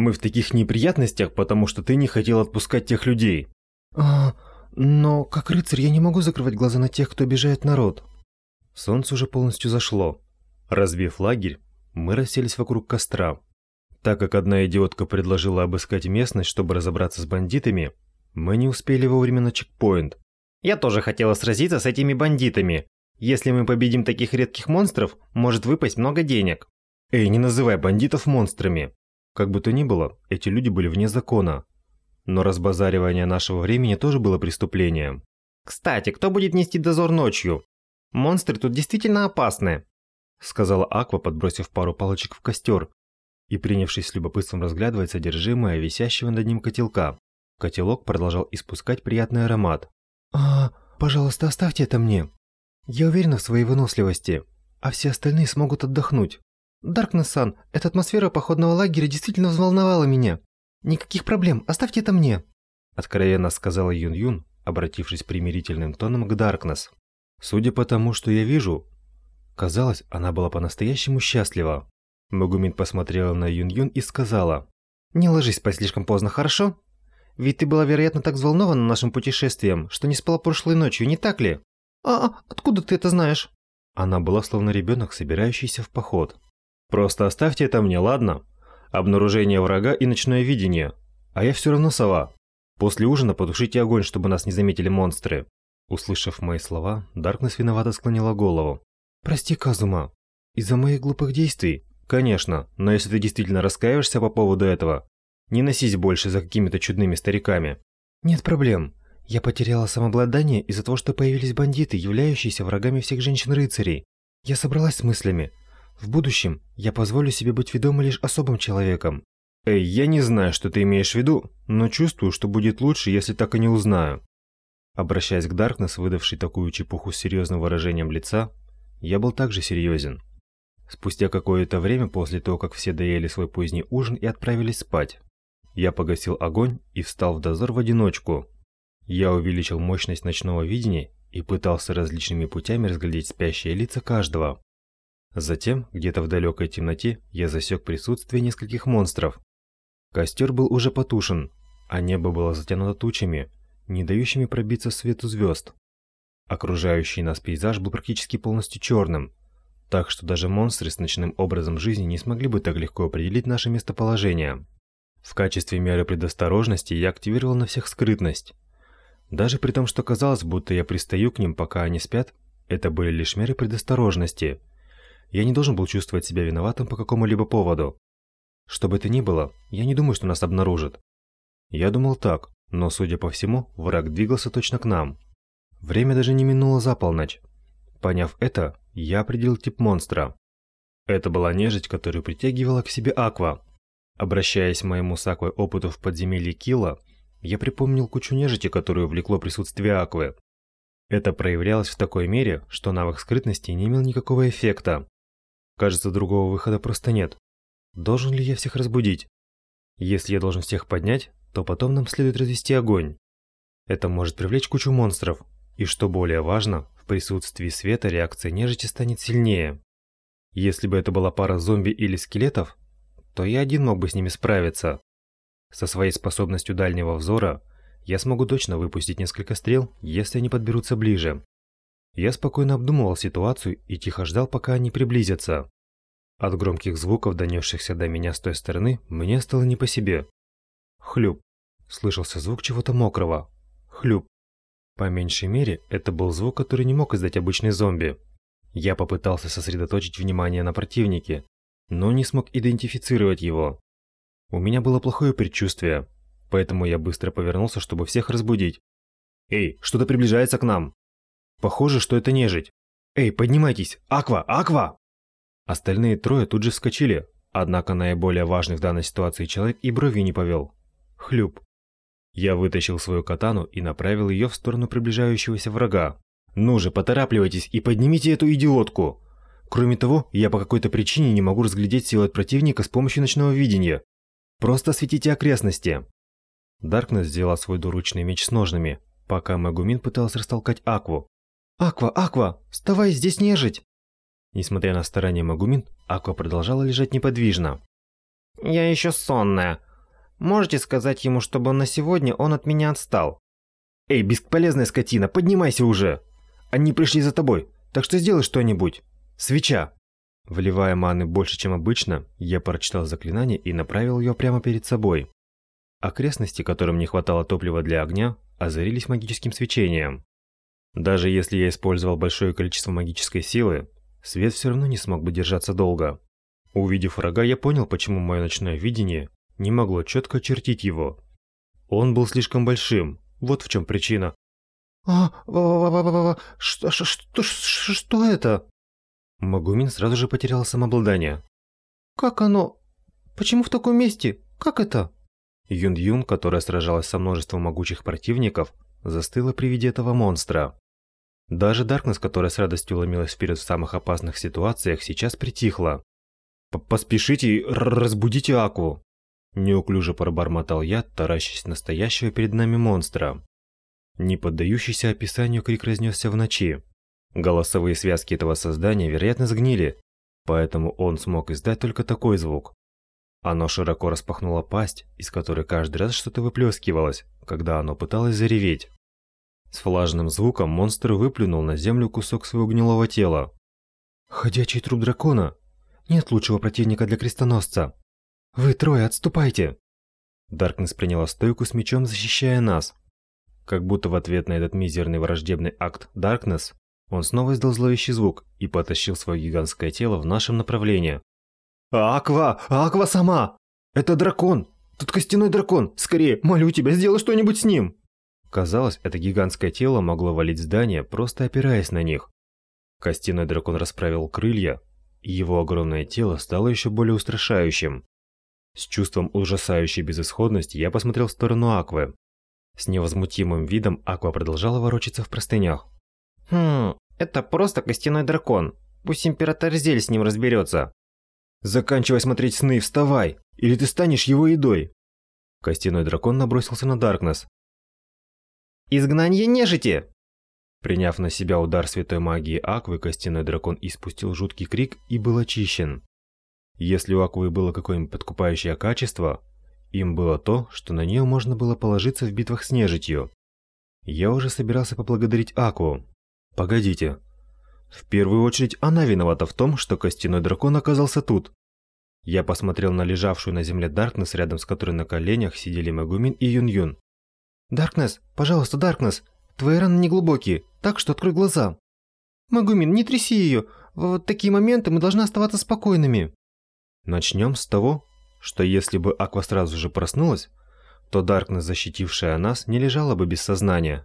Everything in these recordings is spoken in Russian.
Мы в таких неприятностях, потому что ты не хотел отпускать тех людей. А, но как рыцарь я не могу закрывать глаза на тех, кто обижает народ. Солнце уже полностью зашло. Разбив лагерь, мы расселись вокруг костра. Так как одна идиотка предложила обыскать местность, чтобы разобраться с бандитами, мы не успели вовремя на чекпоинт. Я тоже хотела сразиться с этими бандитами. Если мы победим таких редких монстров, может выпасть много денег. Эй, не называй бандитов монстрами. Как бы то ни было, эти люди были вне закона. Но разбазаривание нашего времени тоже было преступлением. Кстати, кто будет нести дозор ночью? Монстры тут действительно опасны, сказала Аква, подбросив пару палочек в костер и принявшись с любопытством разглядывать содержимое висящего над ним котелка. Котелок продолжал испускать приятный аромат. А, пожалуйста, оставьте это мне. Я уверена в своей выносливости, а все остальные смогут отдохнуть. Даркнесс-сан, эта атмосфера походного лагеря действительно взволновала меня. Никаких проблем, оставьте это мне. Откровенно сказала Юн-Юн, обратившись примирительным тоном к Даркнесс. Судя по тому, что я вижу, казалось, она была по-настоящему счастлива. Магумин посмотрела на Юн-Юн и сказала. «Не ложись спать слишком поздно, хорошо? Ведь ты была, вероятно, так взволнована нашим путешествием, что не спала прошлой ночью, не так ли? А, а откуда ты это знаешь?» Она была словно ребенок, собирающийся в поход. Просто оставьте это мне, ладно? Обнаружение врага и ночное видение. А я все равно сова. После ужина потушите огонь, чтобы нас не заметили монстры. Услышав мои слова, Даркнесс виновато склонила голову. Прости, Казума. Из-за моих глупых действий? Конечно, но если ты действительно раскаиваешься по поводу этого, не носись больше за какими-то чудными стариками. Нет проблем. Я потеряла самообладание из-за того, что появились бандиты, являющиеся врагами всех женщин-рыцарей. Я собралась с мыслями. В будущем я позволю себе быть ведомой лишь особым человеком. Эй, я не знаю, что ты имеешь в виду, но чувствую, что будет лучше, если так и не узнаю. Обращаясь к Даркнесс, выдавший такую чепуху с серьезным выражением лица, я был также серьезен. Спустя какое-то время после того, как все доели свой поздний ужин и отправились спать, я погасил огонь и встал в дозор в одиночку. Я увеличил мощность ночного видения и пытался различными путями разглядеть спящие лица каждого. Затем, где-то в далекой темноте, я засек присутствие нескольких монстров. Костер был уже потушен, а небо было затянуто тучами, не дающими пробиться свету звезд. Окружающий нас пейзаж был практически полностью черным, так что даже монстры с ночным образом жизни не смогли бы так легко определить наше местоположение. В качестве меры предосторожности я активировал на всех скрытность. Даже при том, что казалось, будто я пристаю к ним, пока они спят, это были лишь меры предосторожности – я не должен был чувствовать себя виноватым по какому-либо поводу. Что бы это ни было, я не думаю, что нас обнаружат. Я думал так, но, судя по всему, враг двигался точно к нам. Время даже не минуло за полночь. Поняв это, я определил тип монстра. Это была нежить, которую притягивала к себе Аква. Обращаясь к моему с Аквой опыту в подземелье Кила, я припомнил кучу нежити, которую влекло присутствие Аквы. Это проявлялось в такой мере, что навык скрытности не имел никакого эффекта. Кажется, другого выхода просто нет. Должен ли я всех разбудить? Если я должен всех поднять, то потом нам следует развести огонь. Это может привлечь кучу монстров. И что более важно, в присутствии света реакция нежити станет сильнее. Если бы это была пара зомби или скелетов, то я один мог бы с ними справиться. Со своей способностью дальнего взора я смогу точно выпустить несколько стрел, если они подберутся ближе. Я спокойно обдумывал ситуацию и тихо ждал, пока они приблизятся. От громких звуков, донесшихся до меня с той стороны, мне стало не по себе. Хлюп. Слышался звук чего-то мокрого. Хлюп. По меньшей мере, это был звук, который не мог издать обычный зомби. Я попытался сосредоточить внимание на противнике, но не смог идентифицировать его. У меня было плохое предчувствие, поэтому я быстро повернулся, чтобы всех разбудить. «Эй, что-то приближается к нам!» Похоже, что это нежить. Эй, поднимайтесь! Аква! Аква! Остальные трое тут же вскочили, однако наиболее важный в данной ситуации человек и бровью не повел. Хлюп. Я вытащил свою катану и направил ее в сторону приближающегося врага. Ну же, поторапливайтесь и поднимите эту идиотку! Кроме того, я по какой-то причине не могу разглядеть силуэт противника с помощью ночного видения. Просто осветите окрестности. Даркнесс сделал свой двуручный меч с ножными, пока Магумин пытался растолкать Акву, «Аква, Аква, вставай, здесь нежить!» Несмотря на старания Магумин, Аква продолжала лежать неподвижно. «Я еще сонная. Можете сказать ему, чтобы на сегодня он от меня отстал. Эй, бесполезная скотина, поднимайся уже! Они пришли за тобой, так что сделай что-нибудь. Свеча!» Вливая маны больше, чем обычно, я прочитал заклинание и направил ее прямо перед собой. Окрестности, которым не хватало топлива для огня, озарились магическим свечением. Даже если я использовал большое количество магической силы, свет все равно не смог бы держаться долго. Увидев врага, я понял, почему мое ночное видение не могло четко очертить его. Он был слишком большим, вот в чем причина. «А, что, что, что, что это?» Магумин сразу же потерял самообладание. «Как оно? Почему в таком месте? Как это?» Юн-Юн, которая сражалась со множеством могучих противников, застыла при виде этого монстра. Даже Даркнесс, которая с радостью ломилась вперед в самых опасных ситуациях, сейчас притихла. «Поспешите, разбудите Аку!» Неуклюже пробормотал я, таращась настоящего перед нами монстра. Не поддающийся описанию крик разнесся в ночи. Голосовые связки этого создания, вероятно, сгнили, поэтому он смог издать только такой звук. Оно широко распахнуло пасть, из которой каждый раз что-то выплескивалось, когда оно пыталось зареветь. С влажным звуком монстр выплюнул на землю кусок своего гнилого тела. «Ходячий труп дракона! Нет лучшего противника для крестоносца! Вы трое отступайте!» Даркнесс приняла стойку с мечом, защищая нас. Как будто в ответ на этот мизерный враждебный акт Даркнесс, он снова издал зловещий звук и потащил свое гигантское тело в нашем направлении. «Аква! Аква сама! Это дракон! Тут костяной дракон! Скорее, молю тебя, сделай что-нибудь с ним!» Казалось, это гигантское тело могло валить здание, просто опираясь на них. Костяной дракон расправил крылья, и его огромное тело стало еще более устрашающим. С чувством ужасающей безысходности я посмотрел в сторону Аквы. С невозмутимым видом Аква продолжала ворочаться в простынях. Хм, это просто костяной дракон. Пусть император Зель с ним разберется. Заканчивай смотреть сны и вставай, или ты станешь его едой. Костяной дракон набросился на Даркнесс. Изгнание нежити! Приняв на себя удар святой магии Аквы, костяной дракон испустил жуткий крик и был очищен. Если у Аквы было какое-нибудь подкупающее качество, им было то, что на нее можно было положиться в битвах с нежитью. Я уже собирался поблагодарить Акву, Погодите. В первую очередь она виновата в том, что костяной дракон оказался тут. Я посмотрел на лежавшую на земле Даркнесс, рядом с которой на коленях сидели Магумин и Юн-Юн. «Даркнесс, пожалуйста, Даркнесс, твои раны неглубокие, так что открой глаза». «Магумин, не тряси ее, в вот такие моменты мы должны оставаться спокойными». Начнем с того, что если бы Аква сразу же проснулась, то Даркнесс, защитившая нас, не лежала бы без сознания.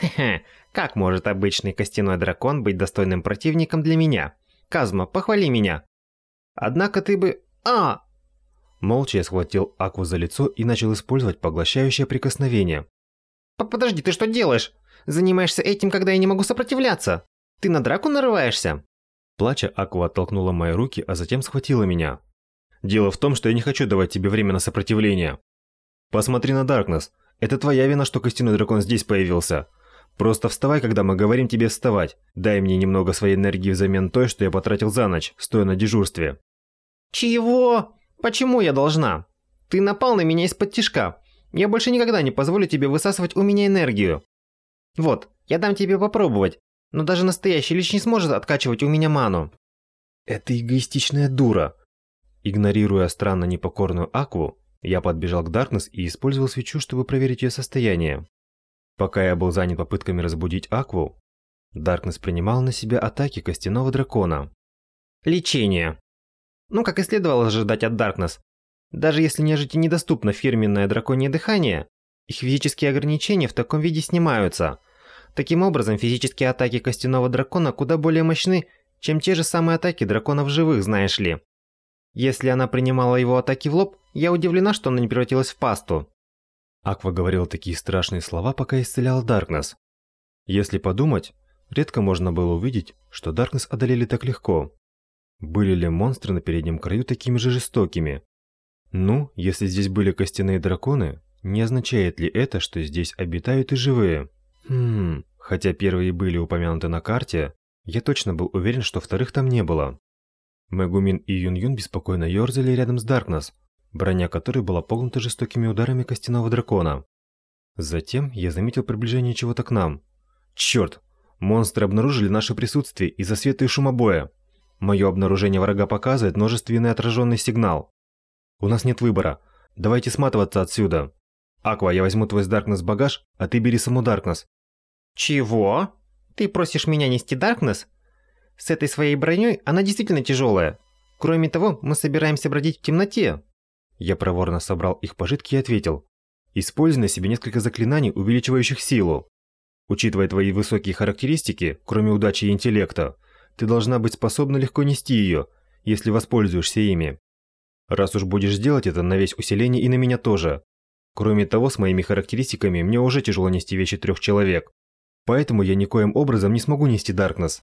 Хе-хе, как может обычный костяной дракон быть достойным противником для меня? Казма, похвали меня. Однако ты бы... А! Молча я схватил Акву за лицо и начал использовать поглощающее прикосновение. Подожди, ты что делаешь? Занимаешься этим, когда я не могу сопротивляться? Ты на драку нарываешься? Плача, Аква оттолкнула мои руки, а затем схватила меня. Дело в том, что я не хочу давать тебе время на сопротивление. Посмотри на Даркнесс. Это твоя вина, что костяной дракон здесь появился. Просто вставай, когда мы говорим тебе вставать. Дай мне немного своей энергии взамен той, что я потратил за ночь, стоя на дежурстве. Чего? Почему я должна? Ты напал на меня из-под тишка. Я больше никогда не позволю тебе высасывать у меня энергию. Вот, я дам тебе попробовать, но даже настоящий лич не сможет откачивать у меня ману. Это эгоистичная дура. Игнорируя странно непокорную Акву, я подбежал к Даркнесс и использовал свечу, чтобы проверить ее состояние. Пока я был занят попытками разбудить Акву, Даркнесс принимал на себя атаки костяного дракона. Лечение. Ну, как и следовало ожидать от Даркнесс. Даже если нежити недоступно фирменное драконье дыхание, их физические ограничения в таком виде снимаются. Таким образом, физические атаки костяного дракона куда более мощны, чем те же самые атаки драконов живых, знаешь ли. Если она принимала его атаки в лоб, я удивлена, что она не превратилась в пасту. Аква говорил такие страшные слова, пока исцелял Даркнесс. Если подумать, редко можно было увидеть, что Даркнесс одолели так легко. Были ли монстры на переднем краю такими же жестокими? Ну, если здесь были костяные драконы, не означает ли это, что здесь обитают и живые? Хм, хотя первые были упомянуты на карте, я точно был уверен, что вторых там не было. Мегумин и Юн-Юн беспокойно ерзали рядом с Даркнесс, броня которой была погнута жестокими ударами костяного дракона. Затем я заметил приближение чего-то к нам. Черт! Монстры обнаружили наше присутствие из-за света и шума боя. Мое обнаружение врага показывает множественный отраженный сигнал. У нас нет выбора. Давайте сматываться отсюда. Аква, я возьму твой Даркнесс багаж, а ты бери саму Даркнесс. Чего? Ты просишь меня нести Даркнесс? С этой своей броней она действительно тяжелая. Кроме того, мы собираемся бродить в темноте. Я проворно собрал их пожитки и ответил. Используй на себе несколько заклинаний, увеличивающих силу. Учитывая твои высокие характеристики, кроме удачи и интеллекта, ты должна быть способна легко нести ее, если воспользуешься ими. Раз уж будешь делать это на весь усиление и на меня тоже. Кроме того, с моими характеристиками мне уже тяжело нести вещи трех человек. Поэтому я никоим образом не смогу нести Даркнесс.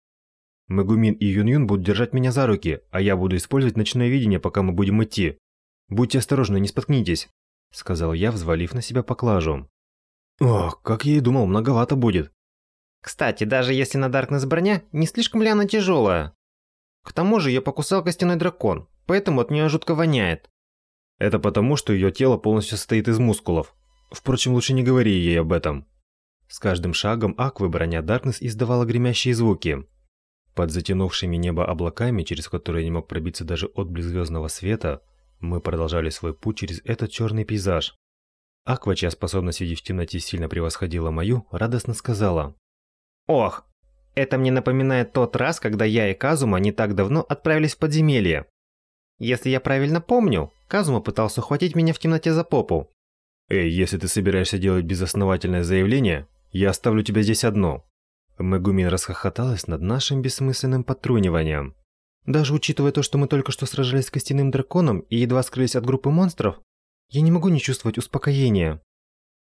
Магумин и Юн-Юн будут держать меня за руки, а я буду использовать ночное видение, пока мы будем идти. Будьте осторожны, не споткнитесь, сказал я, взвалив на себя поклажу. Ох, как я и думал, многовато будет. Кстати, даже если на Даркнесс броня, не слишком ли она тяжелая? К тому же ее покусал костяной дракон, поэтому от нее жутко воняет. Это потому, что ее тело полностью состоит из мускулов. Впрочем, лучше не говори ей об этом. С каждым шагом Аквы броня Даркнесс издавала гремящие звуки. Под затянувшими небо облаками, через которые не мог пробиться даже отблеск звездного света, мы продолжали свой путь через этот черный пейзаж. Аква, чья способность видеть в темноте сильно превосходила мою, радостно сказала. «Ох, это мне напоминает тот раз, когда я и Казума не так давно отправились в подземелье. Если я правильно помню, Казума пытался ухватить меня в темноте за попу. Эй, если ты собираешься делать безосновательное заявление, я оставлю тебя здесь одно. Мегумин расхохоталась над нашим бессмысленным подтруниванием. Даже учитывая то, что мы только что сражались с костяным драконом и едва скрылись от группы монстров, я не могу не чувствовать успокоения.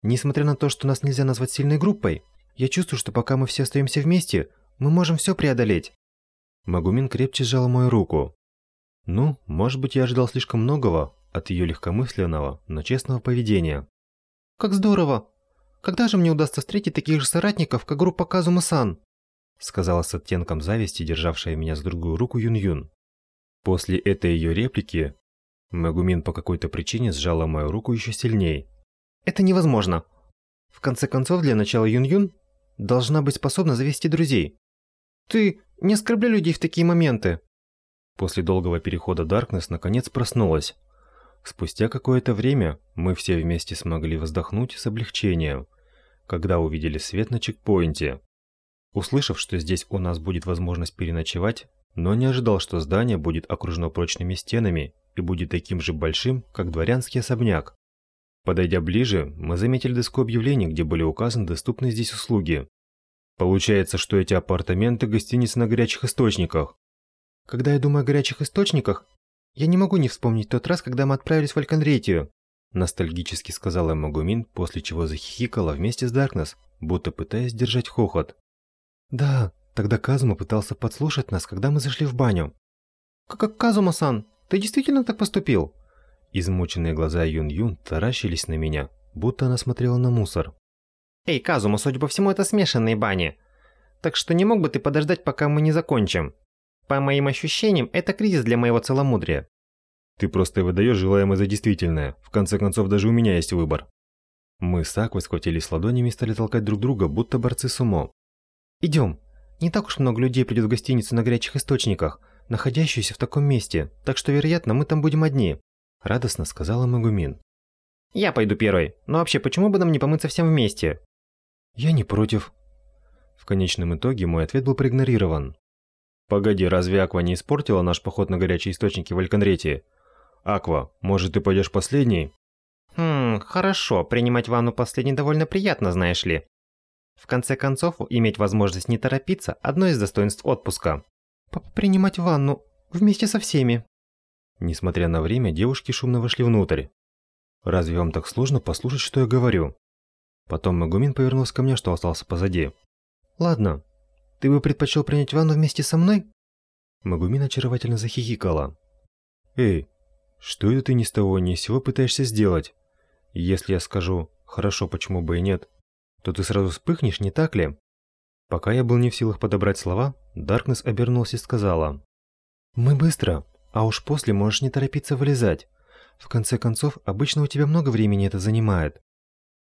Несмотря на то, что нас нельзя назвать сильной группой, я чувствую, что пока мы все остаемся вместе, мы можем все преодолеть. Магумин крепче сжала мою руку. Ну, может быть, я ожидал слишком многого от ее легкомысленного, но честного поведения. Как здорово! Когда же мне удастся встретить таких же соратников, как группа Казума-сан? Сказала с оттенком зависти, державшая меня с другую руку Юн-Юн. После этой ее реплики Магумин по какой-то причине сжала мою руку еще сильнее. Это невозможно. В конце концов, для начала Юн-Юн должна быть способна завести друзей. Ты не оскорбляй людей в такие моменты. После долгого перехода Даркнесс наконец проснулась. Спустя какое-то время мы все вместе смогли вздохнуть с облегчением, когда увидели свет на чекпоинте. Услышав, что здесь у нас будет возможность переночевать, но не ожидал, что здание будет окружено прочными стенами и будет таким же большим, как дворянский особняк. Подойдя ближе, мы заметили доску объявлений, где были указаны доступные здесь услуги. Получается, что эти апартаменты гостиницы на горячих источниках. Когда я думаю о горячих источниках, я не могу не вспомнить тот раз, когда мы отправились в Альканретию, ностальгически сказала Магумин, после чего захихикала вместе с Даркнесс, будто пытаясь держать хохот. Да, тогда Казума пытался подслушать нас, когда мы зашли в баню. Как Казума-сан, ты действительно так поступил? Измученные глаза Юн-Юн таращились на меня, будто она смотрела на мусор. «Эй, Казума, судя по всему, это смешанные бани. Так что не мог бы ты подождать, пока мы не закончим? По моим ощущениям, это кризис для моего целомудрия». «Ты просто выдаешь желаемое за действительное. В конце концов, даже у меня есть выбор». Мы с Аквой схватились ладонями и стали толкать друг друга, будто борцы с умом. «Идем. Не так уж много людей придет в гостиницу на горячих источниках, находящуюся в таком месте, так что, вероятно, мы там будем одни радостно сказала Магумин. Я пойду первой. Но вообще, почему бы нам не помыться всем вместе? Я не против. В конечном итоге мой ответ был проигнорирован. Погоди, разве Аква не испортила наш поход на горячие источники в Альконрете? Аква, может, ты пойдешь последней? Хм, хорошо, принимать ванну последней довольно приятно, знаешь ли. В конце концов, иметь возможность не торопиться – одно из достоинств отпуска. П принимать ванну вместе со всеми. Несмотря на время, девушки шумно вошли внутрь. «Разве вам так сложно послушать, что я говорю?» Потом Магумин повернулся ко мне, что остался позади. «Ладно, ты бы предпочел принять ванну вместе со мной?» Магумин очаровательно захихикала. «Эй, что это ты ни с того ни с сего пытаешься сделать? Если я скажу «хорошо, почему бы и нет», то ты сразу вспыхнешь, не так ли?» Пока я был не в силах подобрать слова, Даркнесс обернулась и сказала. «Мы быстро. А уж после можешь не торопиться вылезать. В конце концов, обычно у тебя много времени это занимает.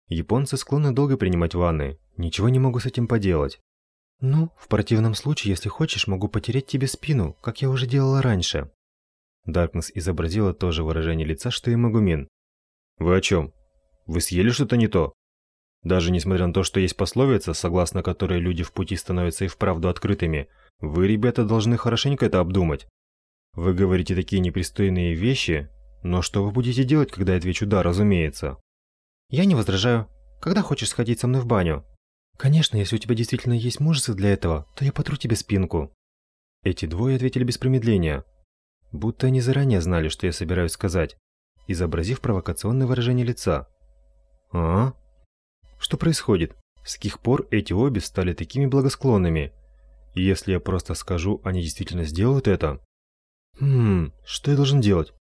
Японцы склонны долго принимать ванны. Ничего не могу с этим поделать. Ну, в противном случае, если хочешь, могу потереть тебе спину, как я уже делала раньше. Даркнесс изобразила то же выражение лица, что и Магумин. Вы о чем? Вы съели что-то не то? Даже несмотря на то, что есть пословица, согласно которой люди в пути становятся и вправду открытыми, вы, ребята, должны хорошенько это обдумать. Вы говорите такие непристойные вещи, но что вы будете делать, когда я отвечу «да», разумеется? Я не возражаю. Когда хочешь сходить со мной в баню? Конечно, если у тебя действительно есть мужество для этого, то я потру тебе спинку. Эти двое ответили без промедления. Будто они заранее знали, что я собираюсь сказать, изобразив провокационное выражение лица. А? Что происходит? С каких пор эти обе стали такими благосклонными? И если я просто скажу, они действительно сделают это? Хм, что я должен делать?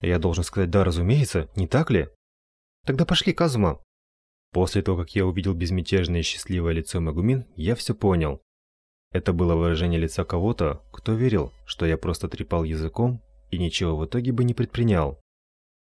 Я должен сказать «да, разумеется», не так ли? Тогда пошли, Казума. После того, как я увидел безмятежное и счастливое лицо Магумин, я все понял. Это было выражение лица кого-то, кто верил, что я просто трепал языком и ничего в итоге бы не предпринял.